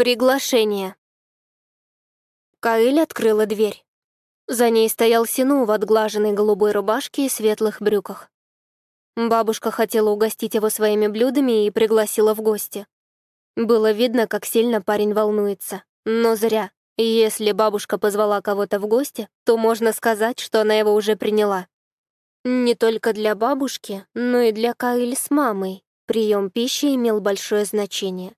Приглашение. Каэль открыла дверь. За ней стоял Сину в отглаженной голубой рубашке и светлых брюках. Бабушка хотела угостить его своими блюдами и пригласила в гости. Было видно, как сильно парень волнуется. Но зря. Если бабушка позвала кого-то в гости, то можно сказать, что она его уже приняла. Не только для бабушки, но и для Каэли с мамой прием пищи имел большое значение.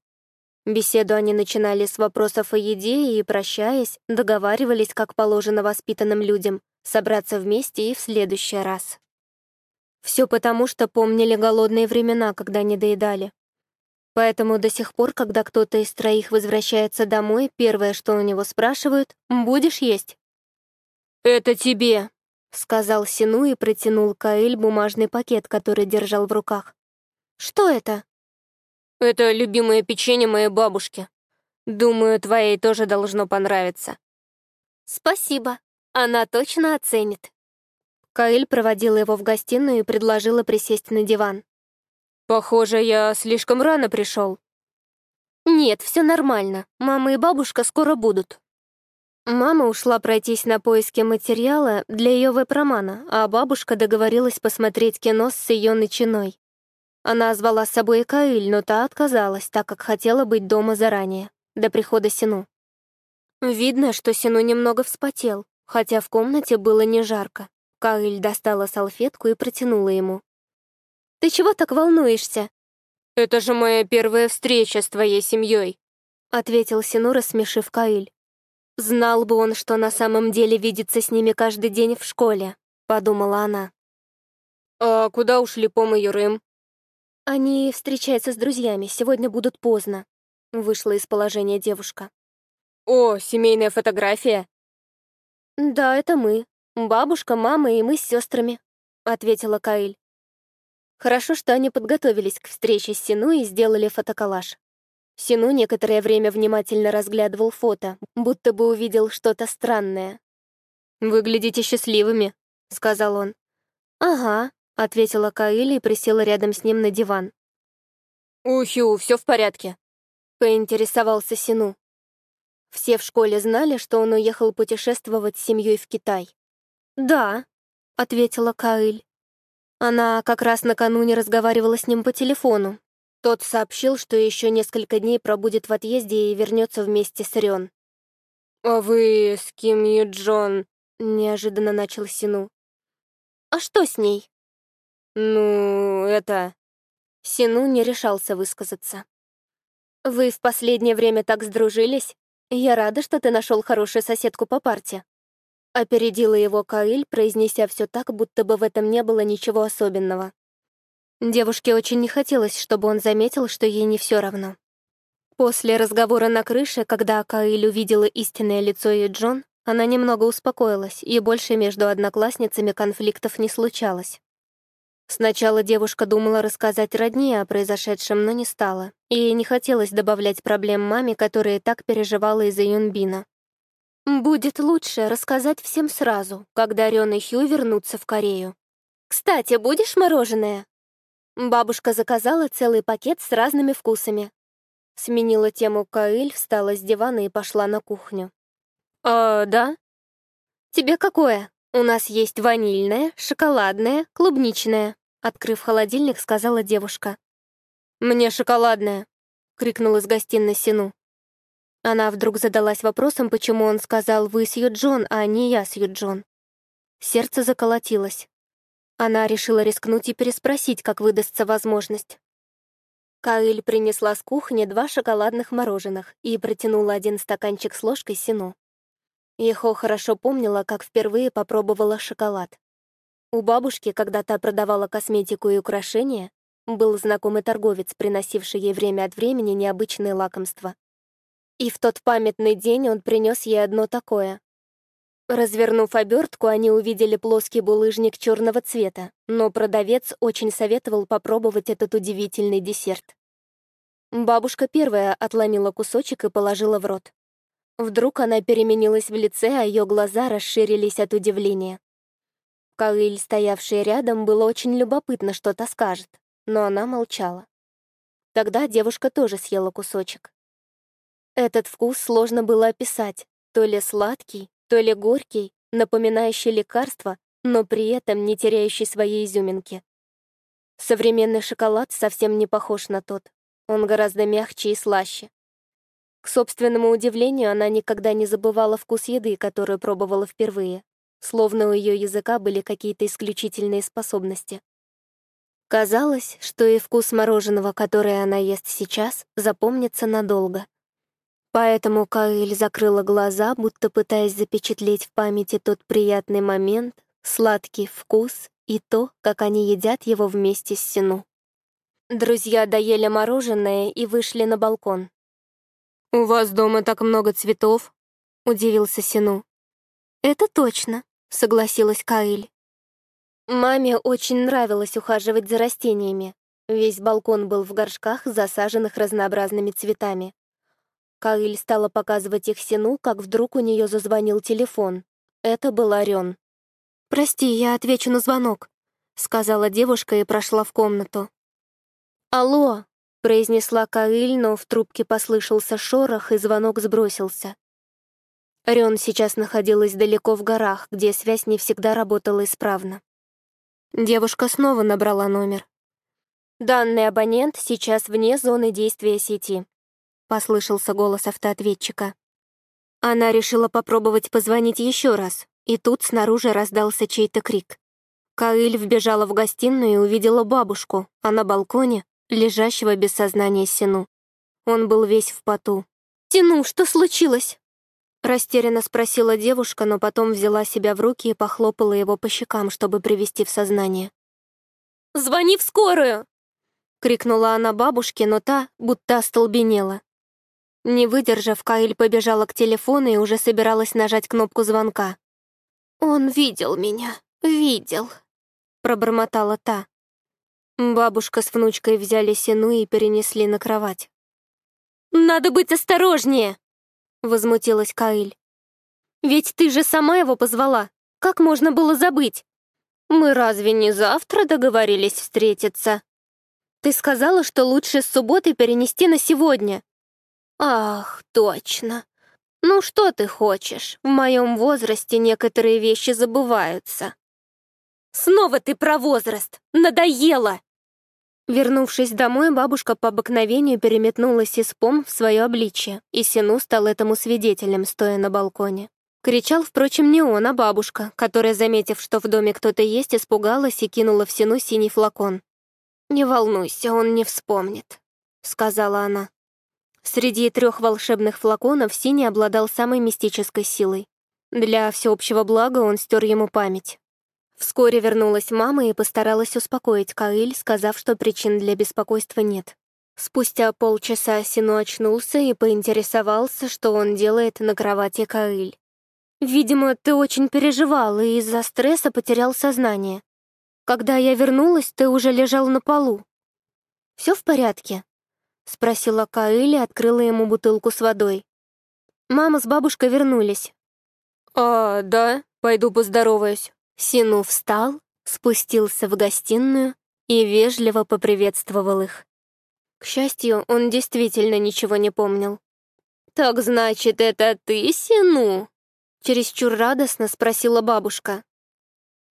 Беседу они начинали с вопросов о еде и, прощаясь, договаривались, как положено воспитанным людям, собраться вместе и в следующий раз. Все потому, что помнили голодные времена, когда не доедали. Поэтому до сих пор, когда кто-то из троих возвращается домой, первое, что у него спрашивают, «Будешь есть?» «Это тебе», — сказал Сину и протянул Каэль бумажный пакет, который держал в руках. «Что это?» Это любимое печенье моей бабушки. Думаю, твоей тоже должно понравиться. Спасибо. Она точно оценит. Каэль проводила его в гостиную и предложила присесть на диван. Похоже, я слишком рано пришел. Нет, все нормально. Мама и бабушка скоро будут. Мама ушла пройтись на поиски материала для ее веб-романа, а бабушка договорилась посмотреть кино с ее начиной. Она звала с собой Каиль, но та отказалась, так как хотела быть дома заранее, до прихода Сину. Видно, что Сину немного вспотел, хотя в комнате было не жарко. Каиль достала салфетку и протянула ему. «Ты чего так волнуешься?» «Это же моя первая встреча с твоей семьей», — ответил Сину, рассмешив Каиль. «Знал бы он, что на самом деле видится с ними каждый день в школе», — подумала она. «А куда ушли Пом и Юрым?» «Они встречаются с друзьями, сегодня будут поздно», — вышла из положения девушка. «О, семейная фотография?» «Да, это мы. Бабушка, мама и мы с сестрами», — ответила Каиль. Хорошо, что они подготовились к встрече с Сину и сделали фотоколлаж. Сину некоторое время внимательно разглядывал фото, будто бы увидел что-то странное. «Выглядите счастливыми», — сказал он. «Ага», — ответила Каэли и присела рядом с ним на диван. «Ухю, все в порядке», — поинтересовался Сину. Все в школе знали, что он уехал путешествовать с семьей в Китай. «Да», — ответила Каэль. Она как раз накануне разговаривала с ним по телефону. Тот сообщил, что еще несколько дней пробудет в отъезде и вернется вместе с Рен. «А вы с Ким Ю Джон?» — неожиданно начал Сину. «А что с ней?» «Ну, это...» Сину не решался высказаться. «Вы в последнее время так сдружились? Я рада, что ты нашел хорошую соседку по парте». Опередила его Каиль, произнеся все так, будто бы в этом не было ничего особенного. Девушке очень не хотелось, чтобы он заметил, что ей не все равно. После разговора на крыше, когда Каиль увидела истинное лицо ее Джон, она немного успокоилась, и больше между одноклассницами конфликтов не случалось. Сначала девушка думала рассказать родне о произошедшем, но не стала. Ей не хотелось добавлять проблем маме, которая так переживала из-за Юнбина. «Будет лучше рассказать всем сразу, когда Рён и Хью вернутся в Корею. Кстати, будешь мороженое?» Бабушка заказала целый пакет с разными вкусами. Сменила тему Каэль, встала с дивана и пошла на кухню. «А, да?» «Тебе какое? У нас есть ванильное, шоколадное, клубничное», Открыв холодильник, сказала девушка. «Мне шоколадное!» — крикнул из гостиной Сину. Она вдруг задалась вопросом, почему он сказал «Вы с Юджон», а не «Я с Юджон». Сердце заколотилось. Она решила рискнуть и переспросить, как выдастся возможность. Каэль принесла с кухни два шоколадных мороженых и протянула один стаканчик с ложкой Сину. Ехо хорошо помнила, как впервые попробовала шоколад. У бабушки, когда та продавала косметику и украшения, был знакомый торговец, приносивший ей время от времени необычные лакомства. И в тот памятный день он принес ей одно такое. Развернув обертку, они увидели плоский булыжник черного цвета, но продавец очень советовал попробовать этот удивительный десерт. Бабушка первая отломила кусочек и положила в рот. Вдруг она переменилась в лице, а ее глаза расширились от удивления. Каиль, стоявшая рядом, было очень любопытно, что-то скажет, но она молчала. Тогда девушка тоже съела кусочек. Этот вкус сложно было описать, то ли сладкий, то ли горький, напоминающий лекарство, но при этом не теряющий своей изюминки. Современный шоколад совсем не похож на тот. Он гораздо мягче и слаще. К собственному удивлению, она никогда не забывала вкус еды, которую пробовала впервые, словно у ее языка были какие-то исключительные способности. Казалось, что и вкус мороженого, которое она ест сейчас, запомнится надолго. Поэтому Каэль закрыла глаза, будто пытаясь запечатлеть в памяти тот приятный момент, сладкий вкус и то, как они едят его вместе с Сину. Друзья доели мороженое и вышли на балкон. «У вас дома так много цветов?» — удивился Сину. «Это точно», — согласилась Каиль. Маме очень нравилось ухаживать за растениями. Весь балкон был в горшках, засаженных разнообразными цветами. Каиль стала показывать их Сину, как вдруг у нее зазвонил телефон. Это был Орен. «Прости, я отвечу на звонок», — сказала девушка и прошла в комнату. «Алло», произнесла Каиль, но в трубке послышался шорох, и звонок сбросился. Рен сейчас находилась далеко в горах, где связь не всегда работала исправно. Девушка снова набрала номер. «Данный абонент сейчас вне зоны действия сети», — послышался голос автоответчика. Она решила попробовать позвонить еще раз, и тут снаружи раздался чей-то крик. Каиль вбежала в гостиную и увидела бабушку, а на балконе лежащего без сознания Сину. Он был весь в поту. «Сину, что случилось?» Растерянно спросила девушка, но потом взяла себя в руки и похлопала его по щекам, чтобы привести в сознание. «Звони в скорую!» — крикнула она бабушке, но та будто остолбенела. Не выдержав, Каиль побежала к телефону и уже собиралась нажать кнопку звонка. «Он видел меня, видел», — пробормотала та. Бабушка с внучкой взяли Сину и перенесли на кровать. «Надо быть осторожнее!» — возмутилась Каиль. «Ведь ты же сама его позвала. Как можно было забыть? Мы разве не завтра договорились встретиться? Ты сказала, что лучше с субботы перенести на сегодня». «Ах, точно. Ну что ты хочешь? В моем возрасте некоторые вещи забываются». «Снова ты про возраст! Надоело!» Вернувшись домой, бабушка по обыкновению переметнулась из пом в свое обличье, и Сину стал этому свидетелем, стоя на балконе. Кричал, впрочем, не он, а бабушка, которая, заметив, что в доме кто-то есть, испугалась и кинула в Сину синий флакон. «Не волнуйся, он не вспомнит», — сказала она. Среди трех волшебных флаконов Синий обладал самой мистической силой. Для всеобщего блага он стер ему память. Вскоре вернулась мама и постаралась успокоить Каиль, сказав, что причин для беспокойства нет. Спустя полчаса Сину очнулся и поинтересовался, что он делает на кровати Каиль. «Видимо, ты очень переживал и из-за стресса потерял сознание. Когда я вернулась, ты уже лежал на полу. Все в порядке?» — спросила Каиль и открыла ему бутылку с водой. Мама с бабушкой вернулись. «А, да, пойду поздороваюсь». Сину встал, спустился в гостиную и вежливо поприветствовал их. К счастью, он действительно ничего не помнил. «Так значит, это ты, Сину?» Чересчур радостно спросила бабушка.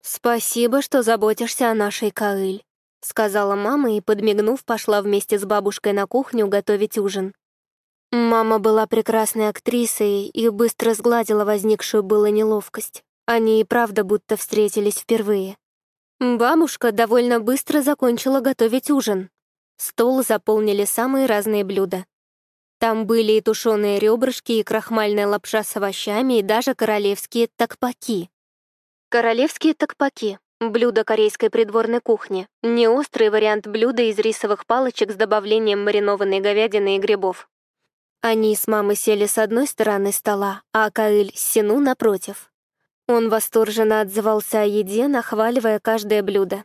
«Спасибо, что заботишься о нашей Каэль», — сказала мама и, подмигнув, пошла вместе с бабушкой на кухню готовить ужин. Мама была прекрасной актрисой и быстро сгладила возникшую было неловкость. Они и правда будто встретились впервые. Бабушка довольно быстро закончила готовить ужин. Стол заполнили самые разные блюда. Там были и тушеные ребрышки, и крахмальная лапша с овощами, и даже королевские такпаки. Королевские такпаки — блюдо корейской придворной кухни, не острый вариант блюда из рисовых палочек с добавлением маринованной говядины и грибов. Они с мамой сели с одной стороны стола, а Каэль с Сину напротив. Он восторженно отзывался о еде, нахваливая каждое блюдо.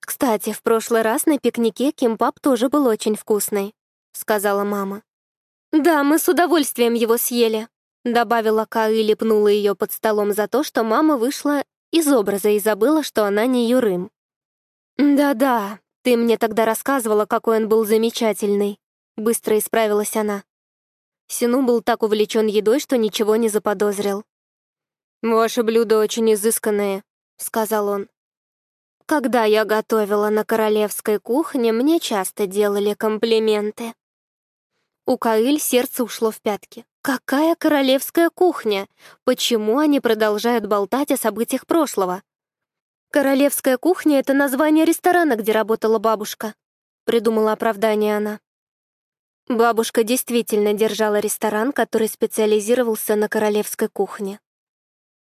«Кстати, в прошлый раз на пикнике кимпап тоже был очень вкусный», — сказала мама. «Да, мы с удовольствием его съели», — добавила Ка и лепнула ее под столом за то, что мама вышла из образа и забыла, что она не Юрым. «Да-да, ты мне тогда рассказывала, какой он был замечательный», — быстро исправилась она. Сину был так увлечен едой, что ничего не заподозрил. «Ваше блюдо очень изысканное», — сказал он. «Когда я готовила на королевской кухне, мне часто делали комплименты». У Каиль сердце ушло в пятки. Какая королевская кухня? Почему они продолжают болтать о событиях прошлого? Королевская кухня — это название ресторана, где работала бабушка. Придумала оправдание она. Бабушка действительно держала ресторан, который специализировался на королевской кухне.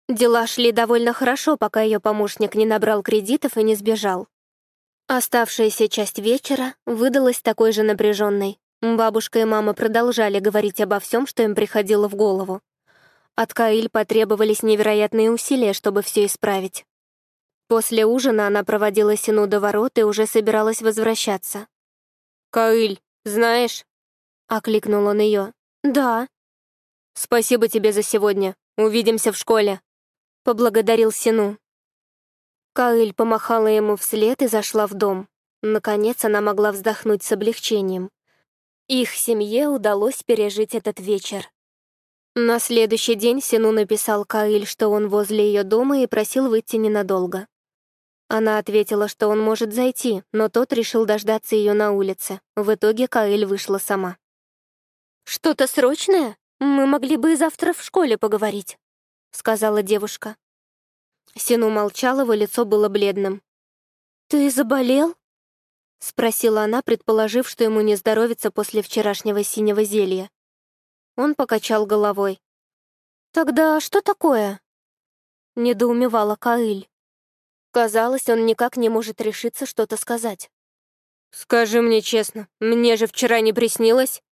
Дела шли довольно хорошо, пока ее помощник не набрал кредитов и не сбежал. Оставшаяся часть вечера выдалась такой же напряженной. Бабушка и мама продолжали говорить обо всем, что им приходило в голову. От Каиль потребовались невероятные усилия, чтобы все исправить. После ужина она проводила Сину до ворот и уже собиралась возвращаться. «Каиль, знаешь?» — окликнул он ее. «Да». «Спасибо тебе за сегодня. Увидимся в школе», — поблагодарил Сину. Каиль помахала ему вслед и зашла в дом. Наконец она могла вздохнуть с облегчением. Их семье удалось пережить этот вечер. На следующий день Сину написал Каиль, что он возле ее дома и просил выйти ненадолго. Она ответила, что он может зайти, но тот решил дождаться ее на улице. В итоге Каиль вышла сама. «Что-то срочное? Мы могли бы и завтра в школе поговорить», — сказала девушка. Сину молчал, его лицо было бледным. «Ты заболел?» — спросила она, предположив, что ему не здоровится после вчерашнего синего зелья. Он покачал головой. «Тогда что такое?» — недоумевала Каиль. Казалось, он никак не может решиться что-то сказать. «Скажи мне честно, мне же вчера не приснилось?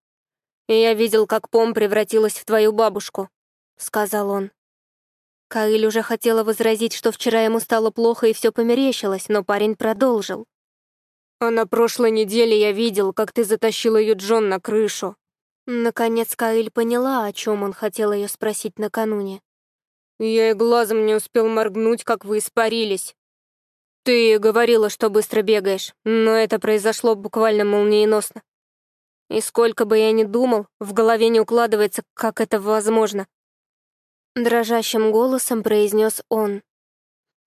Я видел, как Пом превратилась в твою бабушку», — сказал он. Каиль уже хотела возразить, что вчера ему стало плохо и все померещилось, но парень продолжил. А на прошлой неделе я видел, как ты затащила ее Джон на крышу. Наконец Каиль поняла, о чем он хотел ее спросить накануне. Я и глазом не успел моргнуть, как вы испарились. Ты говорила, что быстро бегаешь, но это произошло буквально молниеносно. И сколько бы я ни думал, в голове не укладывается, как это возможно. Дрожащим голосом произнес он.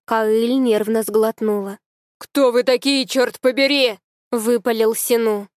Каиль нервно сглотнула. «Кто вы такие, черт побери?» — выпалил Сину.